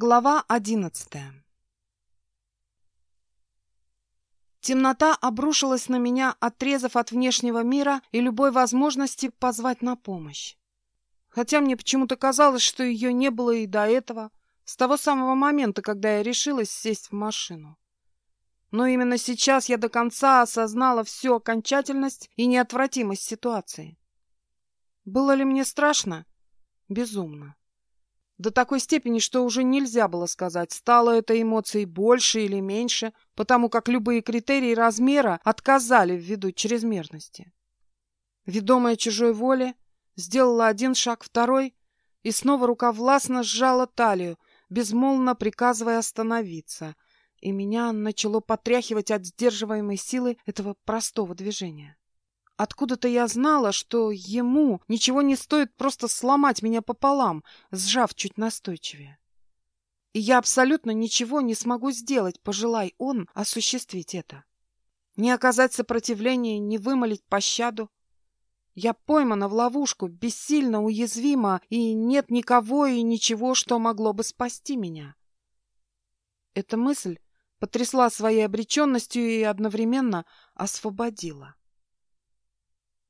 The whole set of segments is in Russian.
Глава одиннадцатая Темнота обрушилась на меня, отрезав от внешнего мира и любой возможности позвать на помощь. Хотя мне почему-то казалось, что ее не было и до этого, с того самого момента, когда я решилась сесть в машину. Но именно сейчас я до конца осознала всю окончательность и неотвратимость ситуации. Было ли мне страшно? Безумно. До такой степени, что уже нельзя было сказать, стало это эмоцией больше или меньше, потому как любые критерии размера отказали ввиду чрезмерности. Ведомая чужой воле, сделала один шаг, второй, и снова рука властно сжала талию, безмолвно приказывая остановиться, и меня начало потряхивать от сдерживаемой силы этого простого движения. Откуда-то я знала, что ему ничего не стоит просто сломать меня пополам, сжав чуть настойчивее. И я абсолютно ничего не смогу сделать, пожелай он осуществить это. Не оказать сопротивления, не вымолить пощаду. Я поймана в ловушку, бессильно, уязвима, и нет никого и ничего, что могло бы спасти меня. Эта мысль потрясла своей обреченностью и одновременно освободила.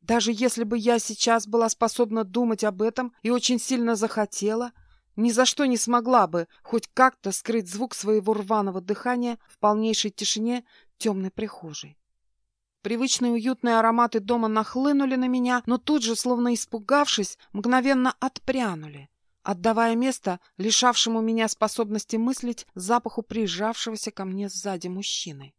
Даже если бы я сейчас была способна думать об этом и очень сильно захотела, ни за что не смогла бы хоть как-то скрыть звук своего рваного дыхания в полнейшей тишине темной прихожей. Привычные уютные ароматы дома нахлынули на меня, но тут же, словно испугавшись, мгновенно отпрянули, отдавая место лишавшему меня способности мыслить запаху прижавшегося ко мне сзади мужчины.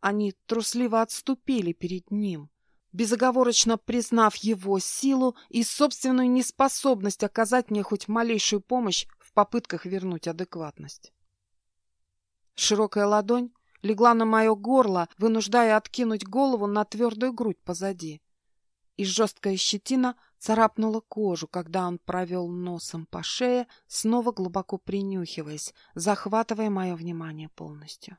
Они трусливо отступили перед ним, безоговорочно признав его силу и собственную неспособность оказать мне хоть малейшую помощь в попытках вернуть адекватность. Широкая ладонь легла на мое горло, вынуждая откинуть голову на твердую грудь позади. И жесткая щетина царапнула кожу, когда он провел носом по шее, снова глубоко принюхиваясь, захватывая мое внимание полностью.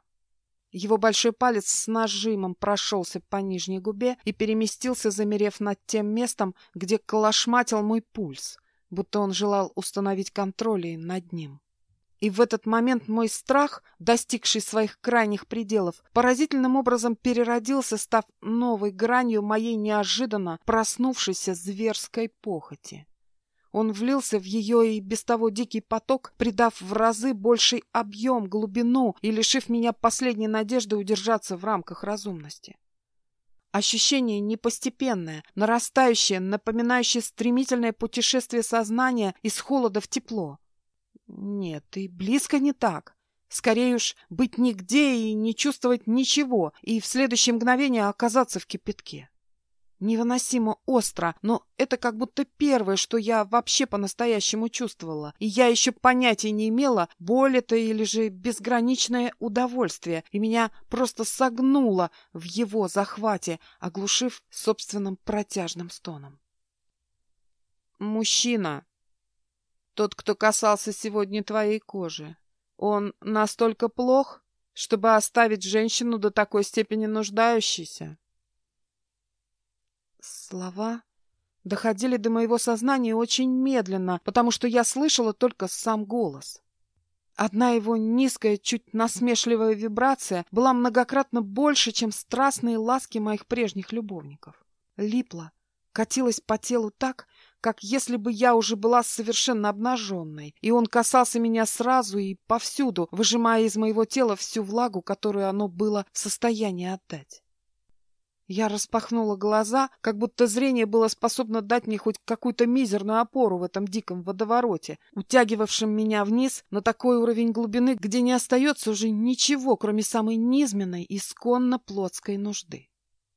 Его большой палец с нажимом прошелся по нижней губе и переместился, замерев над тем местом, где колошматил мой пульс, будто он желал установить контроль над ним. И в этот момент мой страх, достигший своих крайних пределов, поразительным образом переродился, став новой гранью моей неожиданно проснувшейся зверской похоти. Он влился в ее и без того дикий поток, придав в разы больший объем, глубину и лишив меня последней надежды удержаться в рамках разумности. Ощущение непостепенное, нарастающее, напоминающее стремительное путешествие сознания из холода в тепло. Нет, и близко не так. Скорее уж быть нигде и не чувствовать ничего, и в следующее мгновение оказаться в кипятке. Невыносимо остро, но это как будто первое, что я вообще по-настоящему чувствовала. И я еще понятия не имела, боль это или же безграничное удовольствие, и меня просто согнуло в его захвате, оглушив собственным протяжным стоном. «Мужчина, тот, кто касался сегодня твоей кожи, он настолько плох, чтобы оставить женщину до такой степени нуждающейся?» Слова доходили до моего сознания очень медленно, потому что я слышала только сам голос. Одна его низкая, чуть насмешливая вибрация была многократно больше, чем страстные ласки моих прежних любовников. Липла, катилась по телу так, как если бы я уже была совершенно обнаженной, и он касался меня сразу и повсюду, выжимая из моего тела всю влагу, которую оно было в состоянии отдать. Я распахнула глаза, как будто зрение было способно дать мне хоть какую-то мизерную опору в этом диком водовороте, утягивавшем меня вниз на такой уровень глубины, где не остается уже ничего, кроме самой низменной, исконно плотской нужды.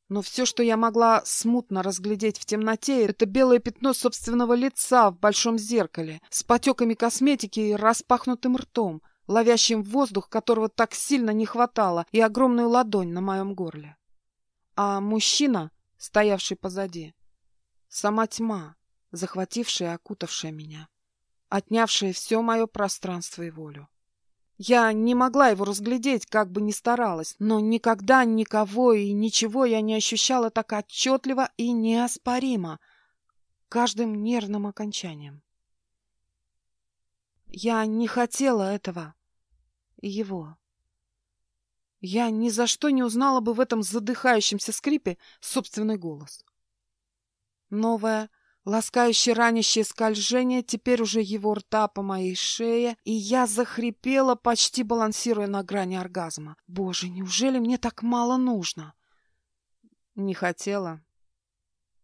Но все, что я могла смутно разглядеть в темноте, это белое пятно собственного лица в большом зеркале, с потеками косметики и распахнутым ртом, ловящим воздух, которого так сильно не хватало, и огромную ладонь на моем горле. А мужчина, стоявший позади, сама тьма, захватившая и окутавшая меня, отнявшая все мое пространство и волю. Я не могла его разглядеть, как бы ни старалась, но никогда никого и ничего я не ощущала так отчетливо и неоспоримо, каждым нервным окончанием. Я не хотела этого. Его. Я ни за что не узнала бы в этом задыхающемся скрипе собственный голос. Новое, ласкающее ранящее скольжение теперь уже его рта по моей шее, и я захрипела, почти балансируя на грани оргазма. Боже, неужели мне так мало нужно? Не хотела,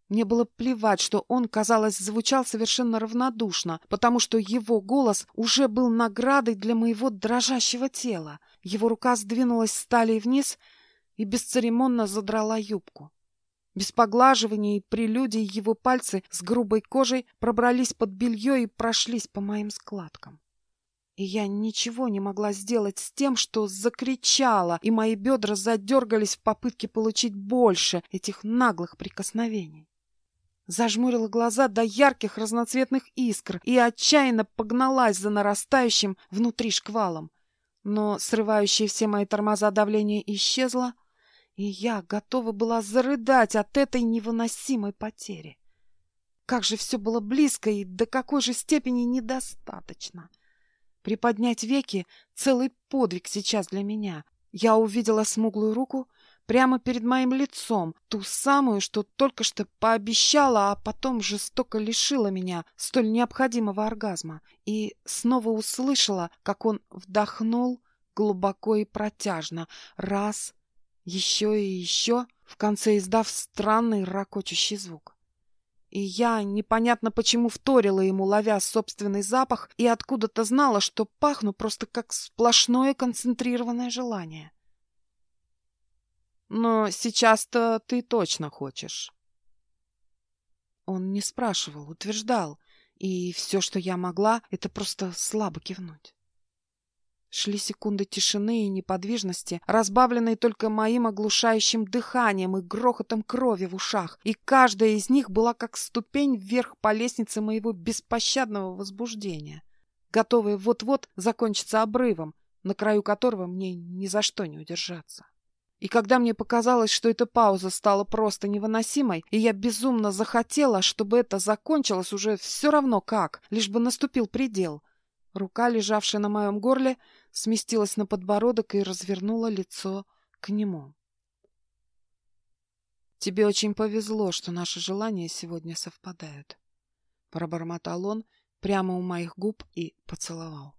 мне было плевать, что он, казалось, звучал совершенно равнодушно, потому что его голос уже был наградой для моего дрожащего тела. Его рука сдвинулась с талии вниз и бесцеремонно задрала юбку. Без поглаживания и прелюдий его пальцы с грубой кожей пробрались под белье и прошлись по моим складкам. И я ничего не могла сделать с тем, что закричала, и мои бедра задергались в попытке получить больше этих наглых прикосновений. Зажмурила глаза до ярких разноцветных искр и отчаянно погналась за нарастающим внутри шквалом. Но срывающее все мои тормоза давление исчезло, и я готова была зарыдать от этой невыносимой потери. Как же все было близко и до какой же степени недостаточно. Приподнять веки — целый подвиг сейчас для меня. Я увидела смуглую руку, прямо перед моим лицом, ту самую, что только что пообещала, а потом жестоко лишила меня столь необходимого оргазма, и снова услышала, как он вдохнул глубоко и протяжно, раз, еще и еще, в конце издав странный ракочущий звук. И я непонятно почему вторила ему, ловя собственный запах, и откуда-то знала, что пахну просто как сплошное концентрированное желание. Но сейчас-то ты точно хочешь. Он не спрашивал, утверждал, и все, что я могла, это просто слабо кивнуть. Шли секунды тишины и неподвижности, разбавленные только моим оглушающим дыханием и грохотом крови в ушах, и каждая из них была как ступень вверх по лестнице моего беспощадного возбуждения, готовая вот-вот закончиться обрывом, на краю которого мне ни за что не удержаться. И когда мне показалось, что эта пауза стала просто невыносимой, и я безумно захотела, чтобы это закончилось уже все равно как, лишь бы наступил предел, рука, лежавшая на моем горле, сместилась на подбородок и развернула лицо к нему. «Тебе очень повезло, что наши желания сегодня совпадают», — пробормотал он прямо у моих губ и поцеловал.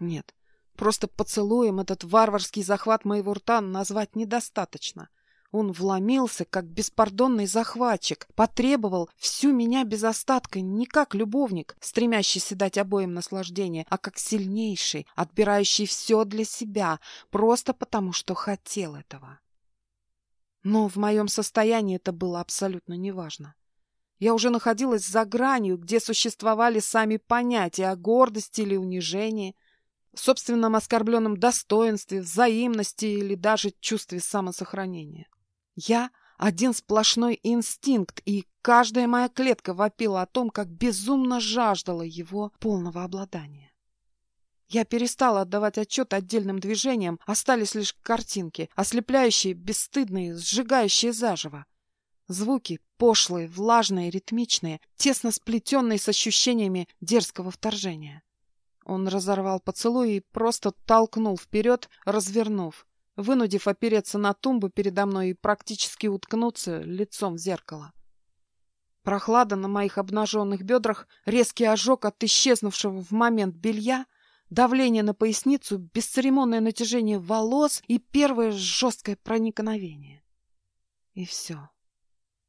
«Нет, Просто поцелуем этот варварский захват моего рта назвать недостаточно. Он вломился, как беспардонный захватчик, потребовал всю меня без остатка не как любовник, стремящийся дать обоим наслаждение, а как сильнейший, отбирающий все для себя, просто потому что хотел этого. Но в моем состоянии это было абсолютно неважно. Я уже находилась за гранью, где существовали сами понятия о гордости или унижении – собственном оскорбленном достоинстве, взаимности или даже чувстве самосохранения. Я — один сплошной инстинкт, и каждая моя клетка вопила о том, как безумно жаждала его полного обладания. Я перестала отдавать отчет отдельным движениям, остались лишь картинки, ослепляющие, бесстыдные, сжигающие заживо. Звуки пошлые, влажные, ритмичные, тесно сплетенные с ощущениями дерзкого вторжения. Он разорвал поцелуй и просто толкнул вперед, развернув, вынудив опереться на тумбу передо мной и практически уткнуться лицом в зеркало. Прохлада на моих обнаженных бедрах, резкий ожог от исчезнувшего в момент белья, давление на поясницу, бесцеремонное натяжение волос и первое жесткое проникновение. И все.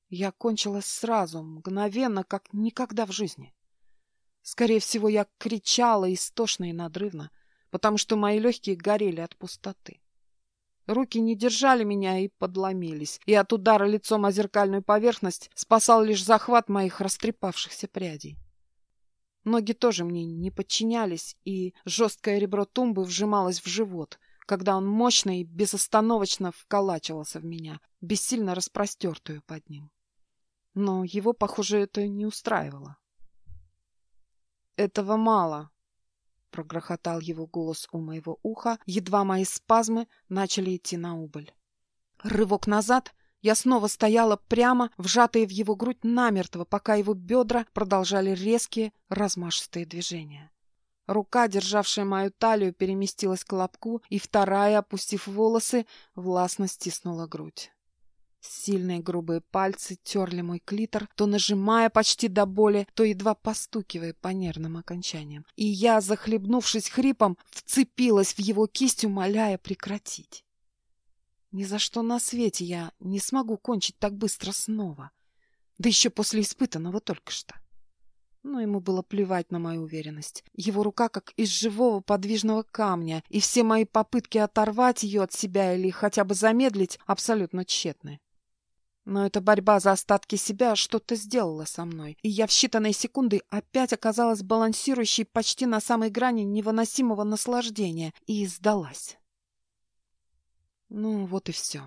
Я кончилась сразу, мгновенно, как никогда в жизни. Скорее всего, я кричала истошно и надрывно, потому что мои легкие горели от пустоты. Руки не держали меня и подломились, и от удара лицом о зеркальную поверхность спасал лишь захват моих растрепавшихся прядей. Ноги тоже мне не подчинялись, и жесткое ребро тумбы вжималось в живот, когда он мощно и безостановочно вколачивался в меня, бессильно распростертую под ним. Но его, похоже, это не устраивало. Этого мало, прогрохотал его голос у моего уха, едва мои спазмы начали идти на убыль. Рывок назад, я снова стояла прямо, вжатая в его грудь намертво, пока его бедра продолжали резкие, размашистые движения. Рука, державшая мою талию, переместилась к лобку, и вторая, опустив волосы, властно стиснула грудь. Сильные грубые пальцы терли мой клитор, то нажимая почти до боли, то едва постукивая по нервным окончаниям. И я, захлебнувшись хрипом, вцепилась в его кисть, умоляя прекратить. Ни за что на свете я не смогу кончить так быстро снова. Да еще после испытанного только что. Но ему было плевать на мою уверенность. Его рука как из живого подвижного камня, и все мои попытки оторвать ее от себя или хотя бы замедлить абсолютно тщетны. Но эта борьба за остатки себя что-то сделала со мной, и я в считанные секунды опять оказалась балансирующей почти на самой грани невыносимого наслаждения и сдалась. Ну, вот и все.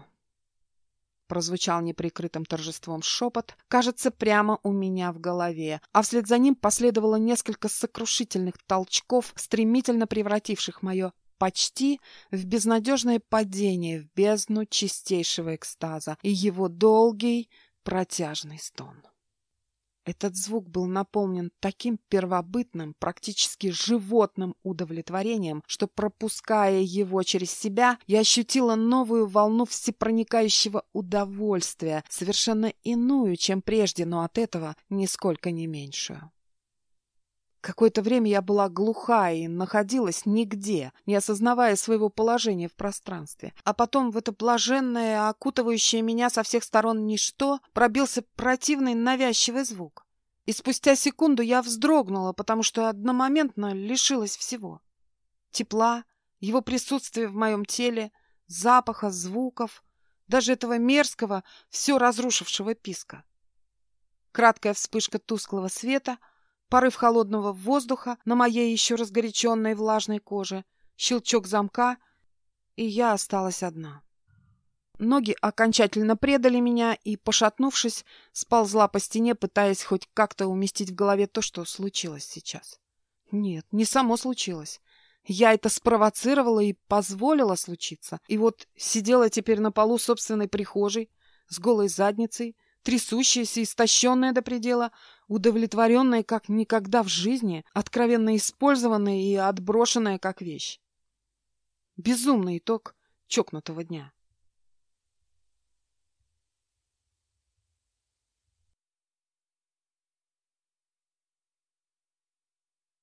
Прозвучал неприкрытым торжеством шепот, кажется, прямо у меня в голове, а вслед за ним последовало несколько сокрушительных толчков, стремительно превративших мое почти в безнадежное падение в бездну чистейшего экстаза и его долгий протяжный стон. Этот звук был наполнен таким первобытным, практически животным удовлетворением, что, пропуская его через себя, я ощутила новую волну всепроникающего удовольствия, совершенно иную, чем прежде, но от этого нисколько не меньшую. Какое-то время я была глуха и находилась нигде, не осознавая своего положения в пространстве. А потом в это блаженное, окутывающее меня со всех сторон ничто, пробился противный навязчивый звук. И спустя секунду я вздрогнула, потому что одномоментно лишилась всего. Тепла, его присутствия в моем теле, запаха, звуков, даже этого мерзкого, все разрушившего писка. Краткая вспышка тусклого света — порыв холодного воздуха на моей еще разгоряченной влажной коже, щелчок замка, и я осталась одна. Ноги окончательно предали меня, и, пошатнувшись, сползла по стене, пытаясь хоть как-то уместить в голове то, что случилось сейчас. Нет, не само случилось. Я это спровоцировала и позволила случиться. И вот сидела теперь на полу собственной прихожей, с голой задницей, трясущаяся, истощенная до предела, удовлетворенная как никогда в жизни, откровенно использованная и отброшенная как вещь. Безумный итог чокнутого дня.